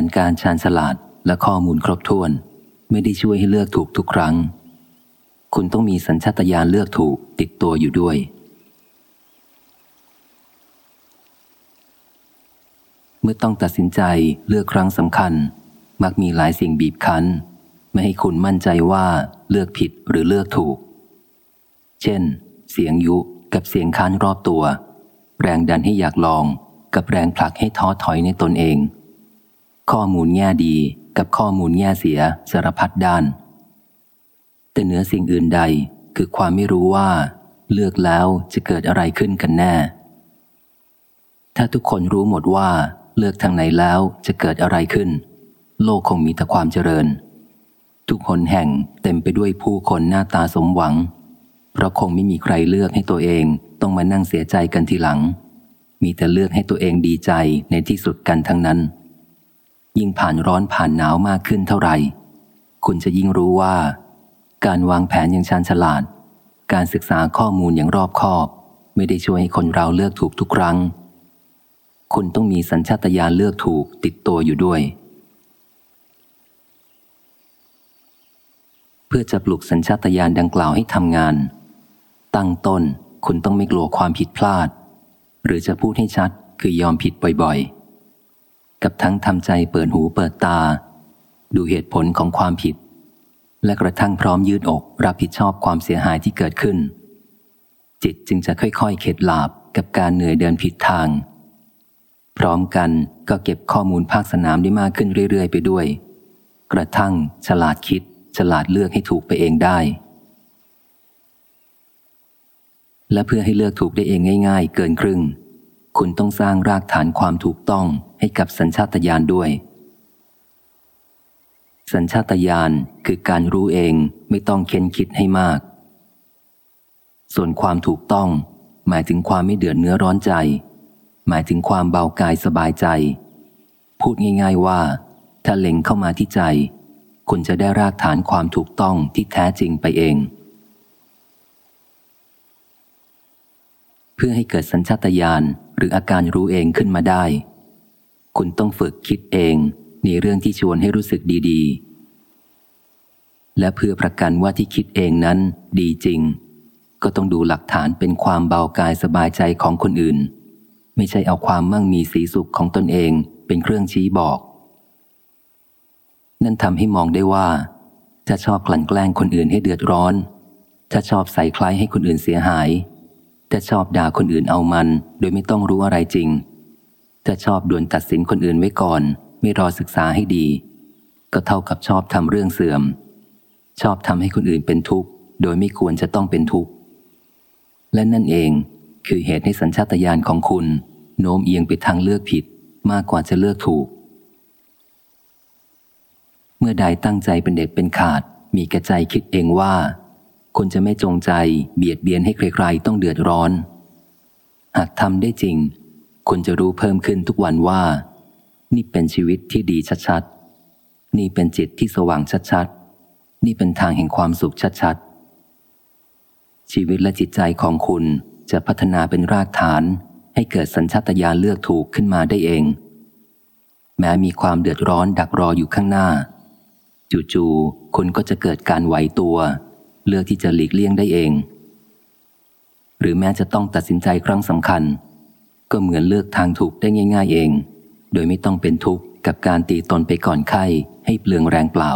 นการชาญฉลาดและข้อมูลครบถ้วน ไม่ได้ช่วยให้เลือกถูกทุกครั้ง คุณต้องมีสัญชาตญาณเลือกถูกติดตัวอยู่ด้วย เมื่อต้องตัดสินใจเลือกครั้งสำคัญ มักมีหลายสิ่งบีบคั้น ไม่ให้คุณมั่นใจว่าเลือกผิดหรือเลือกถูก เช่น เสียงยุกับเสียงค้านรอบตัว แรงดันให้อยากลอง กับแรงผลักให้ท้อถอยในตนเอง ข้อมูลแง่ดีกับข้อมูลแง่เสียสารพัดด้าน แต่เหนือสิ่งอื่นใดคือความไม่รู้ว่า เลือกแล้วจะเกิดอะไรขึ้นกันแน่ ถ้าทุกคนรู้หมดว่า เลือกทางไหนแล้วจะเกิดอะไรขึ้น โลกคงมีแต่ความเจริญ ทุกคนแห่งเต็มไปด้วยผู้คนหน้าตาสมหวัง เพราะคงไม่มีใครเลือกให้ตัวเองต้องมานั่งเสียใจกันทีหลัง มีแต่เลือกให้ตัวเองดีใจในที่สุดกันทั้งนั้น ยิ่งผ่านร้อนผ่านหนาวมากขึ้นเท่าไหร่ คุณจะยิ่งรู้ว่า การวางแผนอย่างชาญฉลาด การศึกษาข้อมูลอย่างรอบคอบ ไม่ได้ช่วยให้คนเราเลือกถูกทุกครั้ง คุณต้องมีสัญชาตญาณเลือกถูกติดตัวอยู่ด้วย เพื่อจะปลุกสัญชาตญาณดังกล่าวให้ทำงาน ตั้งต้นคุณต้องไม่กลัวความผิดพลาด หรือจะพูดให้ชัดคือยอมผิดบ่อยๆ กับทั้งทำใจเปิดหูเปิดตา ดูเหตุผลของความผิด และกระทั่งพร้อมยืดอกรับผิดชอบความเสียหายที่เกิดขึ้น จิตจึงจะค่อยๆ เข็ดหลาบกับการเหนื่อยเดินผิดทาง พร้อมกันก็เก็บข้อมูลภาคสนามได้มากขึ้นเรื่อยๆ ไปด้วย กระทั่งฉลาดคิด ฉลาดเลือกให้ถูกไปเองได้ และเพื่อให้เลือกถูกได้เองง่าย ๆ เกินครึ่ง คุณต้องสร้างรากฐานความถูกต้อง ให้กับสัญชาตญาณด้วย สัญชาตญาณคือการรู้เองไม่ต้องเค้นคิดให้มาก ส่วนความถูกต้อง หมายถึงความไม่เดือดเนื้อร้อนใจ หมายถึงความเบากายสบายใจ พูดง่าย ๆว่า ถ้าเล็งเข้ามาที่ใจ คุณจะได้รากฐานความถูกต้องที่แท้จริงไปเองเพื่อให้เกิดสัญชาตญาณหรืออาการรู้เองขึ้นมาได้ คุณต้องฝึกคิดเองในเรื่องที่ชวนให้รู้สึกดี ๆ และเพื่อประกันว่าที่คิดเองนั้นดีจริง ก็ต้องดูหลักฐานเป็นความเบากายสบายใจของคนอื่น ไม่ใช่เอาความมั่งมีสีสุขของตนเองเป็นเครื่องชี้บอก นั่นทำให้มองได้ว่า ถ้าชอบกลั่นแกล้งคนอื่นให้เดือดร้อน ถ้าชอบใส่คล้ายให้คนอื่นเสียหาย ถ้าชอบด่าคนอื่นเอามัน โดยไม่ต้องรู้อะไรจริง ถ้าชอบด่วนตัดสินคนอื่นไว้ก่อน ไม่รอศึกษาให้ดี ก็เท่ากับชอบทำเรื่องเสื่อม ชอบทำให้คนอื่นเป็นทุกข์ โดยไม่ควรจะต้องเป็นทุกข์ และนั่นเองคือเหตุให้สัญชาตญาณของคุณ โน้มเอียงไปทางเลือกผิดมากกว่าจะเลือกถูก เมื่อใดตั้งใจเป็นเด็ดเป็นขาด มีกระใจคิดเองว่าคุณจะไม่จงใจเบียดเบียนให้ใครๆต้องเดือดร้อน หากทำได้จริง คุณจะรู้เพิ่มขึ้นทุกวันว่า นี่เป็นชีวิตที่ดีชัดๆ นี่เป็นจิตที่สว่างชัดๆ นี่เป็นทางแห่งความสุขชัดๆ ชีวิตและจิตใจของคุณจะพัฒนาเป็นรากฐานให้เกิดสัญชาตญาณเลือกถูกขึ้นมาได้เอง แม้มีความเดือดร้อนดักรออยู่ข้างหน้า จู่ๆคุณก็จะเกิดการไหวตัว เลือกที่จะหลีกเลี่ยงได้เอง หรือแม้จะต้องตัดสินใจครั้งสำคัญ ก็เหมือนเลือกทางถูกได้ง่าย ๆ เอง โดยไม่ต้องเป็นทุกข์กับการตีตนไปก่อนไข้ให้เปลืองแรงเปล่า